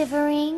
shivering?